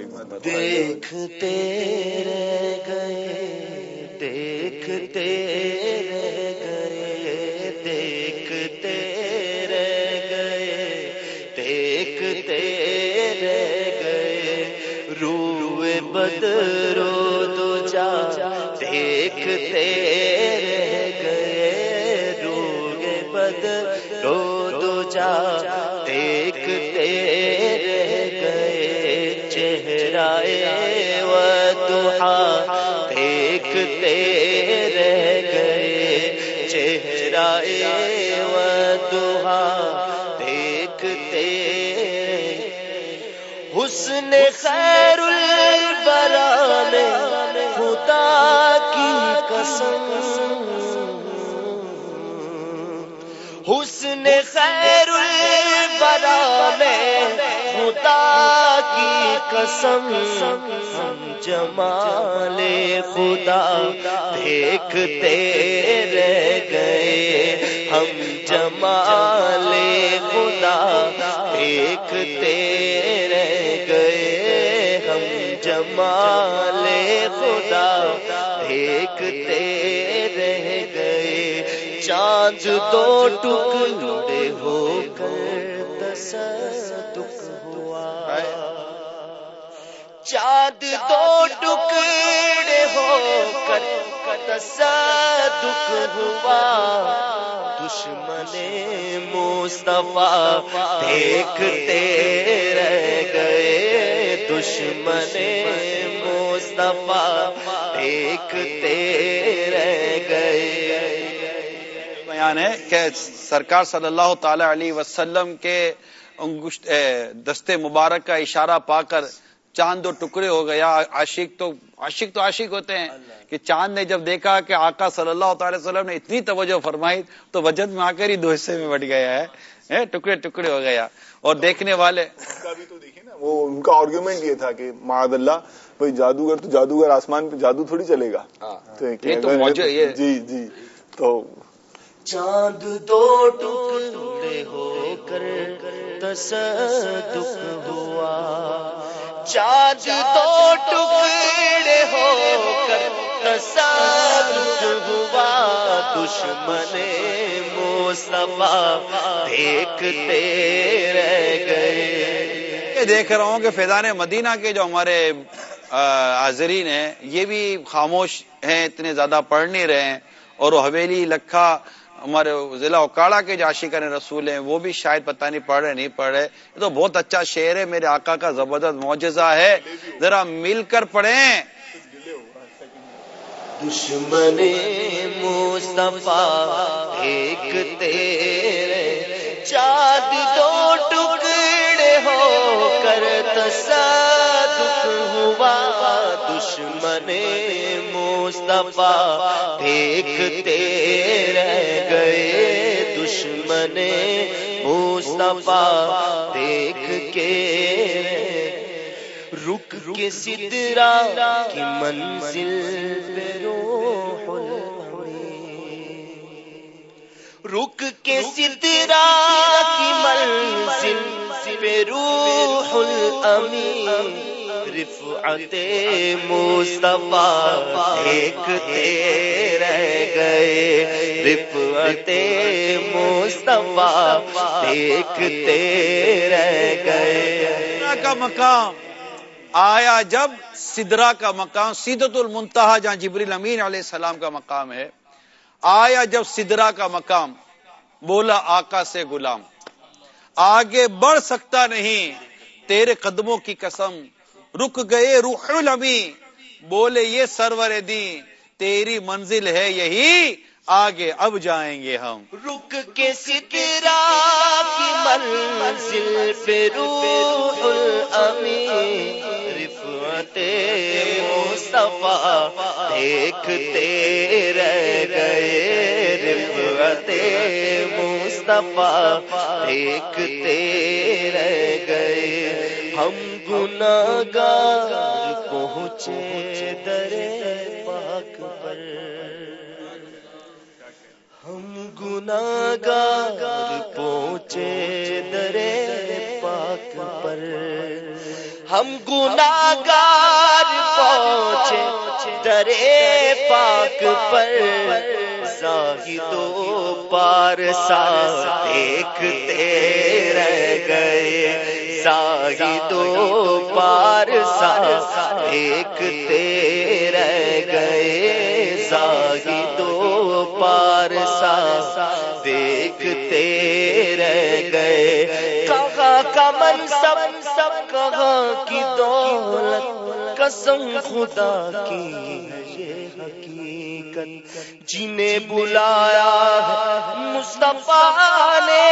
دیکھتے رہ گئے دیکھتے رہ گئے دیکھتے رہ گئے دیکھتے رہ گئے۔ روئے بدرو دو جا دیکھتے رہ گئے۔ روئے بدرو دو جا دیکھتے رہ گئے چہرہ و دہا دیکھتے حسن خیر البرا میں خدا کی قسم۔ حسن خیر البرا میں خدا کی قسم ہم جمال خدا دیکھتے رہ گئے ہم جمال خدا دیکھتے رہ گئے ہم جمال خدا دیکھتے رہ چاند دو ٹکڑے ہو کر تصدق ہوا۔ چاند دو ٹکڑے ہو کر تصدق ہوا۔ دشمن مصطفیٰ دیکھتے رہ گئے۔ دشمن مصطفیٰ دیکھتے رہ گئے۔ بیان ہے کہ سرکار صلی اللہ تعالی علیہ وسلم کے انگشت دستے مبارک کا اشارہ پا کر چاند دو ٹکڑے ہو گیا عاشق تو عاشق تو عاشق ہوتے ہیں کہ چاند نے جب دیکھا کہ آقا صلی اللہ تعالی وسلم نے اتنی توجہ فرمائی تو وجد میں آ کر ہی دو حصے میں بٹ گیا ہے۔ ٹکڑے ٹکڑے ہو گیا اور دیکھنے والے کا بھی تو دیکھیے نا وہ ان کا آرگیومنٹ یہ تھا کہ معاذ اللہ بھائی جادوگر تو جادوگر آسمان پہ جادو تھوڑی چلے گا۔ یہ جی جی۔ تو چاند دو ٹکڑے ہو کر تصدق ہوا۔ چاند دو ٹکڑے ہو کر تصدق ہوا۔ دشمن مصطفیٰ دیکھتے رہ گئے۔ یہ دیکھ رہا ہوں کہ فیضان مدینہ کے جو ہمارے حاضرین ہیں، یہ بھی خاموش ہیں، اتنے زیادہ پڑھ نہیں رہے ہیں۔ اور وہ حویلی، لکھا ہمارے ضلع اکاڑا کے جو عاشقان رسول ہیں، وہ بھی شاید پتہ نہیں، پڑھ رہے، نہیں پڑھ رہے۔ یہ تو بہت اچھا شعر ہے، میرے آقا کا زبردست معجزہ ہے۔ ذرا مل کر پڑھیں۔ دشمن مصطفیٰ، ایک تیرے چاند دو ٹکڑے ہو کر تصدق ہوا۔ دشمن مصطفیٰ دیکھتے رہ گئے دشمن مصطفیٰ دیکھ کے رک کے سدرا کی منزل پہ روح رک کے سدرا کی منزل پہ روح الامین رفعت مصطفیٰ دیکھتے رہ گئے۔ رفعت مصطفیٰ دیکھتے رہ گئے۔ کا مقام آیا جب سدرا کا مقام سیدت المنتہا جہاں جبریل امین علیہ السلام کا مقام ہے، آیا جب سدرا کا مقام بولا آقا سے غلام، آگے بڑھ سکتا نہیں، تیرے قدموں کی قسم رک گئے روح المی بولے، یہ سرور دی تیری منزل ہے یہی۔ آگے اب جائیں گے ہم۔ رک کے سترا کی منزل پہ روح الامین رفعت مصطفیٰ دیکھتے رہ گئے۔ رفعت مصطفیٰ دیکھتے رہ گئے۔ ہم گناہگار پہنچے در پاک پر۔ ہم گناہگار پہنچے در پاک پر۔ ہم گناگار پہنچے درے پاک پر۔ دو پار سا دیکھتے رہ گئے۔ ساہی دو پار سا دیکھتے رہ گئے۔ ساہی دو پار سا دیکھتے رہ گئے۔ کہاں کمن سب سب کہاں کی دولت؟ قسم خدا کی، یہ حقیقت جنہیں بلایا مصطفیٰ نے،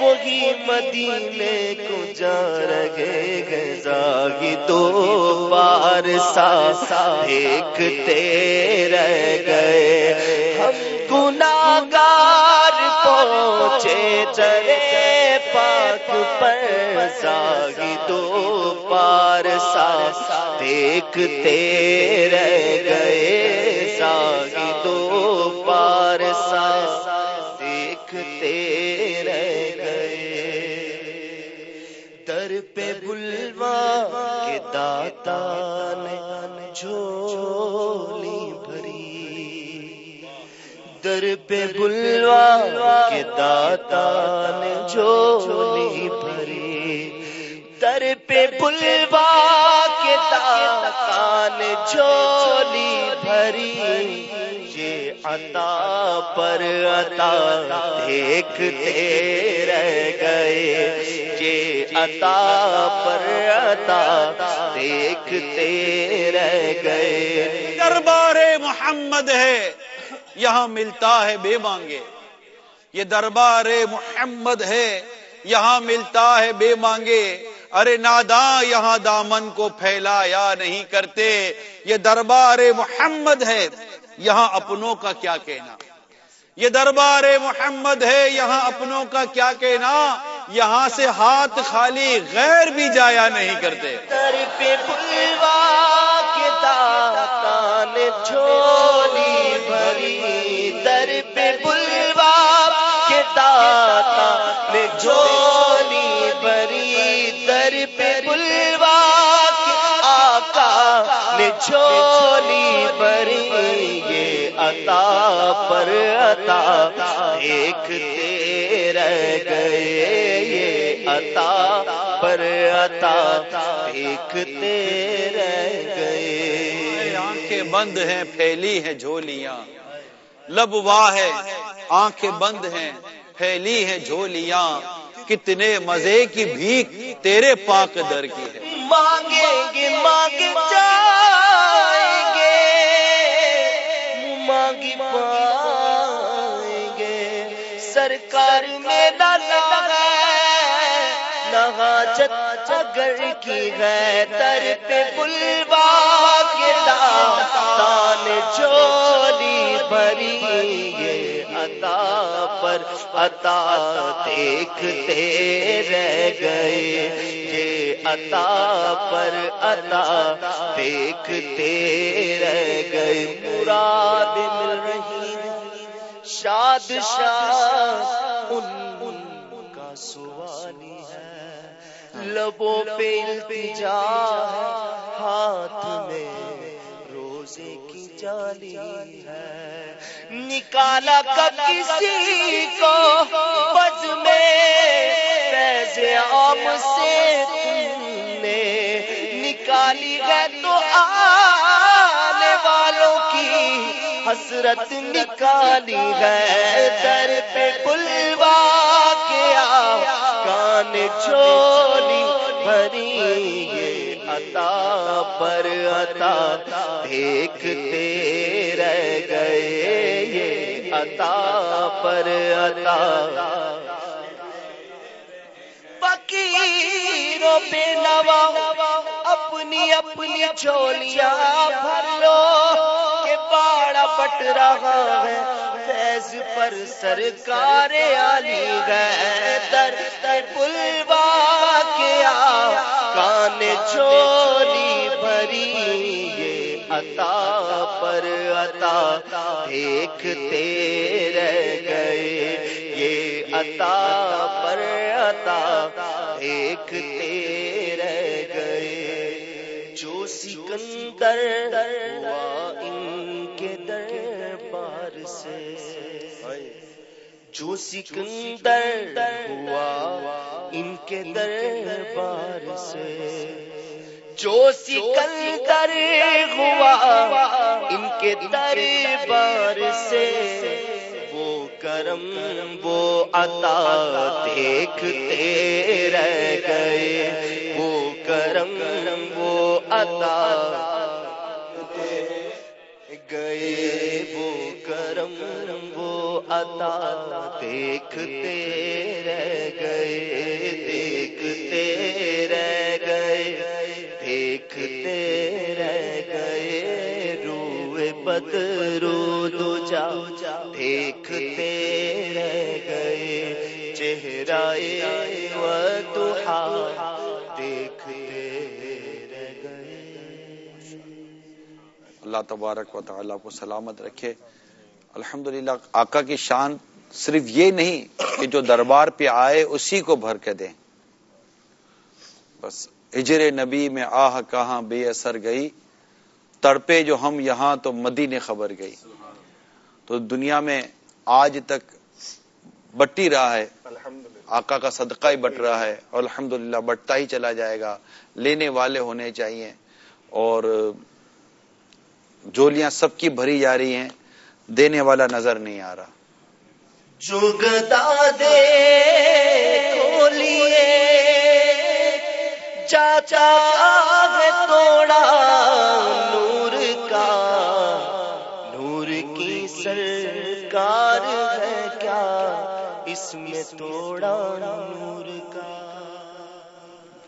وہی مدینے کو جا رہے گزاگی دو بار سا دیکھتے رہ گئے۔ ہم گناگار پہنچے چلے پاک پر ساگی دو پار سا دیکھتے رہ گئے ساگی دو پار سا دیکھتے رہ گئے۔ در پہ بلوا کے داتا نے جھولی بھری۔ در پہ بلوا کے داتا نے جھولی بھری۔ در پہ بلوا کے داتا جھولی بھری۔ یہ عطا پر عطا دیکھتے رہ گئے۔ یہ عطا پر عطا دیکھتے رہ گئے۔ دربار محمد ہے، یہاں ملتا ہے بے مانگے۔ یہ دربار محمد ہے، یہاں ملتا ہے بے مانگے۔ ارے ناداں یہاں دامن کو پھیلایا نہیں کرتے، یہ دربار محمد ہے، یہاں اپنوں کا کیا کہنا؟ یہ دربار محمد ہے، یہاں اپنوں کا کیا کہنا؟ یہاں سے ہاتھ خالی غیر بھی جایا نہیں کرتے۔ در بھری۔ بلوا آقا نے جھولی بھری یہ عطا پر عطا دیکھتے رہ گئے یہ عطا پر عطا دیکھتے رہ گئے آنکھیں بند ہیں، پھیلی ہیں جھولیاں۔ لب واہ ہے، آنکھیں بند ہیں، پھیلی ہیں جھولیاں۔ کتنے مزے کی بھیک تیرے پاک در کی ہے۔ مانگیں گے مانگ جائیں گے۔ مانگ پائیں گے۔ سرکار میں لالا نہ حاجت اگر کی ہے در پہ بلوا کے دان چولی بھری یہ عطا پر عطا دیکھتے رہ گئے۔ یہ عطا پر عطا دیکھتے رہ گئے۔ مراد مل رہی شاد ان کا سوالی ہے۔ لبوں پہ التجا ہاتھ میں روزے کی جالی ہے۔ نکالا کب کسی کو؟ بز میں فیض عام سے تم نے نکالی ہے تو آنے والوں کی حسرت نکالی ہے۔ در پہ بلوا کیا کان چولی بھری یہ عطا پر عطا۔ دیکھتے رہ گئے۔ عطا، پر عطا۔ فقیروں پہ نوا، اپنی اپنی چولیاں بھر لو، کہ باڑا بٹ رہا ہے، فیض پر سرکار علی گئے در بلوا کیا کان چولی بھری۔ عطا پر عطا، دیکھتے رہ گئے۔ یہ عطا پر عطا، دیکھتے رہ گئے۔ جو سکندر ہوا ان کے دربار سے۔ جو سکندر ہوا ان کے دربار سے۔ جو سکندر ہوا ان کے دربار سے وہ کرم وہ عطا دیکھتے رہ گئے۔ وہ کرم وہ عطا گئے۔ وہ کرم وہ عطا دیکھتے رہ گئے۔ دیکھتے رہ گئے چہرہ و دہا دیکھتے رہ گئے۔ اللہ تبارک و تعالیٰ کو سلامت رکھے۔ الحمدللہ، آقا کی شان صرف یہ نہیں کہ جو دربار پہ آئے اسی کو بھر کے دیں۔ بس ہجر نبی میں آہ کہاں بے اثر گئی، تڑپے جو ہم یہاں تو مدینے خبر گئی۔ تو دنیا میں آج تک بٹی رہا ہے۔ آقا کا صدقہ ہی بٹ رہا ہے۔ اور الحمدللہ بٹتا ہی چلا جائے گا۔ لینے والے ہونے چاہیے۔ اور جولیاں سب کی بھری جا رہی ہیں۔ دینے والا نظر نہیں آ رہا۔ جگتا دے توڑا۔ سرکار ہے کیا؟ اس میں توڑا نور